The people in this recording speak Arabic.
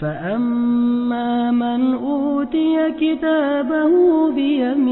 فأما من أوتي كتابه بيمينه